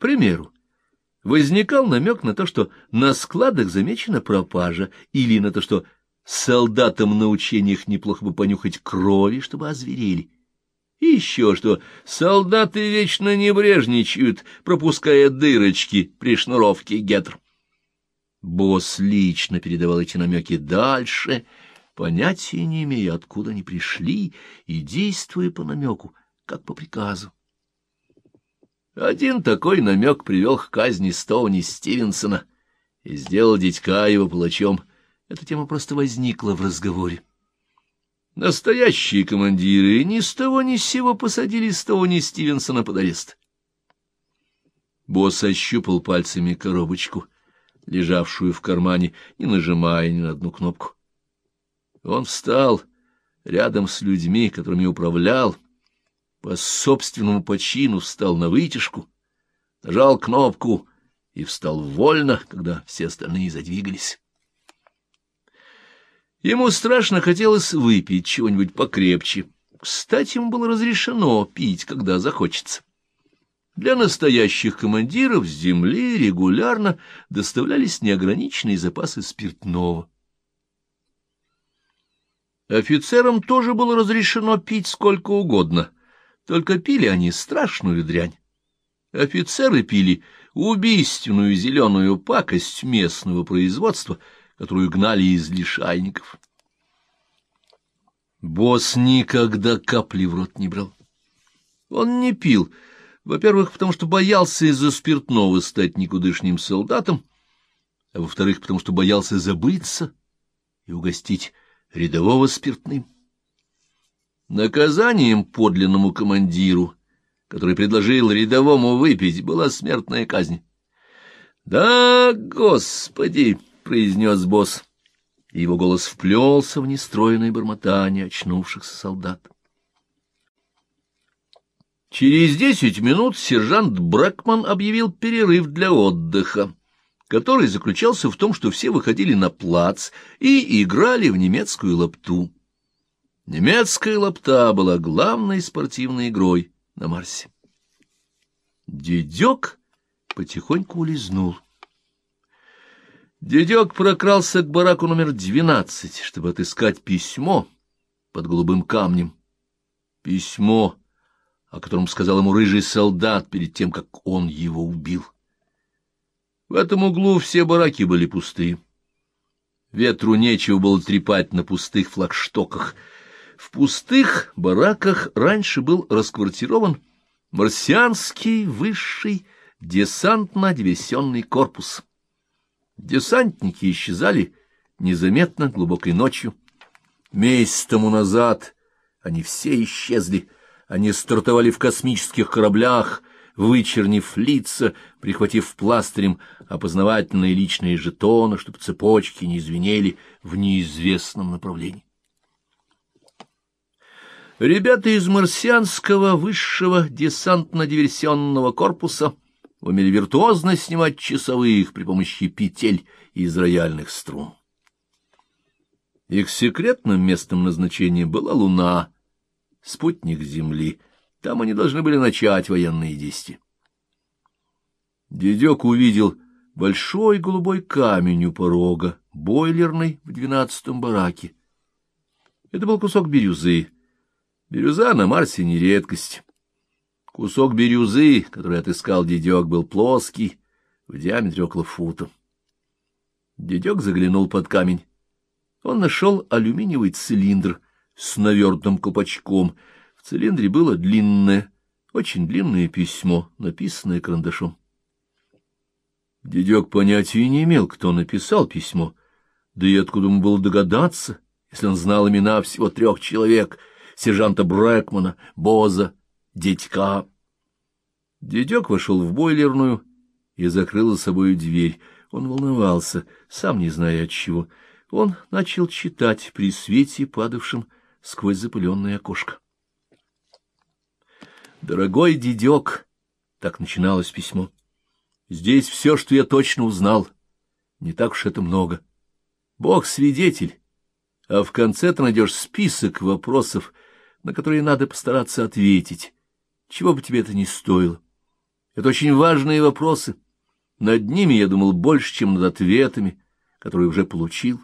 примеру, возникал намек на то, что на складах замечена пропажа, или на то, что солдатам на учениях неплохо бы понюхать крови, чтобы озверели. И еще что солдаты вечно небрежничают, пропуская дырочки при шнуровке гетр. Босс лично передавал эти намеки дальше, понятия не имея, откуда они пришли, и действуя по намеку, как по приказу. Один такой намек привел к казни Стоуни Стивенсона и сделал дядька его палачом. Эта тема просто возникла в разговоре. Настоящие командиры ни с того ни с сего посадили Стоуни Стивенсона под арест. Босс ощупал пальцами коробочку, лежавшую в кармане, не нажимая ни на одну кнопку. Он встал рядом с людьми, которыми управлял, по собственному почину встал на вытяжку, нажал кнопку и встал вольно, когда все остальные задвигались. Ему страшно хотелось выпить чего-нибудь покрепче. Кстати, ему было разрешено пить, когда захочется. Для настоящих командиров с земли регулярно доставлялись неограниченные запасы спиртного. Офицерам тоже было разрешено пить сколько угодно — только пили они страшную дрянь. Офицеры пили убийственную зеленую пакость местного производства, которую гнали из лишайников. Босс никогда капли в рот не брал. Он не пил, во-первых, потому что боялся из-за спиртного стать никудышним солдатом, а во-вторых, потому что боялся забыться и угостить рядового спиртным. Наказанием подлинному командиру, который предложил рядовому выпить, была смертная казнь. — Да, господи! — произнес босс. его голос вплелся в нестроенное бормотание очнувшихся солдат. Через десять минут сержант Брэкман объявил перерыв для отдыха, который заключался в том, что все выходили на плац и играли в немецкую лапту. Немецкая лапта была главной спортивной игрой на Марсе. Дедек потихоньку улизнул. Дедек прокрался к бараку номер двенадцать, чтобы отыскать письмо под голубым камнем. Письмо, о котором сказал ему рыжий солдат перед тем, как он его убил. В этом углу все бараки были пустые. Ветру нечего было трепать на пустых флагштоках — в пустых бараках раньше был расквартирован марсианский высший десантно-диверсионный корпус. Десантники исчезали незаметно глубокой ночью. Месяц тому назад они все исчезли. Они стартовали в космических кораблях, вычернив лица, прихватив пластырем опознавательные личные жетоны, чтобы цепочки не звенели в неизвестном направлении. Ребята из марсианского высшего десантно-диверсионного корпуса умели виртуозно снимать часовых при помощи петель из рояльных струн. Их секретным местом назначения была Луна, спутник Земли. Там они должны были начать военные действия. Дедек увидел большой голубой камень у порога, бойлерный в двенадцатом бараке. Это был кусок бирюзы Бирюза на Марсе не редкость. Кусок бирюзы, который отыскал дедек, был плоский, в диаметре около фута. Дедек заглянул под камень. Он нашел алюминиевый цилиндр с навернутым колпачком. В цилиндре было длинное, очень длинное письмо, написанное карандашом. Дедек понятия не имел, кто написал письмо, да и откуда ему было догадаться, если он знал имена всего трех человек — сержанта Брэкмана, Боза, Дедька. Дедек вошел в бойлерную и закрыл за собой дверь. Он волновался, сам не зная от чего. Он начал читать при свете, падавшем сквозь запыленное окошко. «Дорогой дедек», — так начиналось письмо, — «здесь все, что я точно узнал. Не так уж это много. Бог свидетель, а в конце ты найдешь список вопросов, на которые надо постараться ответить, чего бы тебе это ни стоило. Это очень важные вопросы. Над ними я думал больше, чем над ответами, которые уже получил.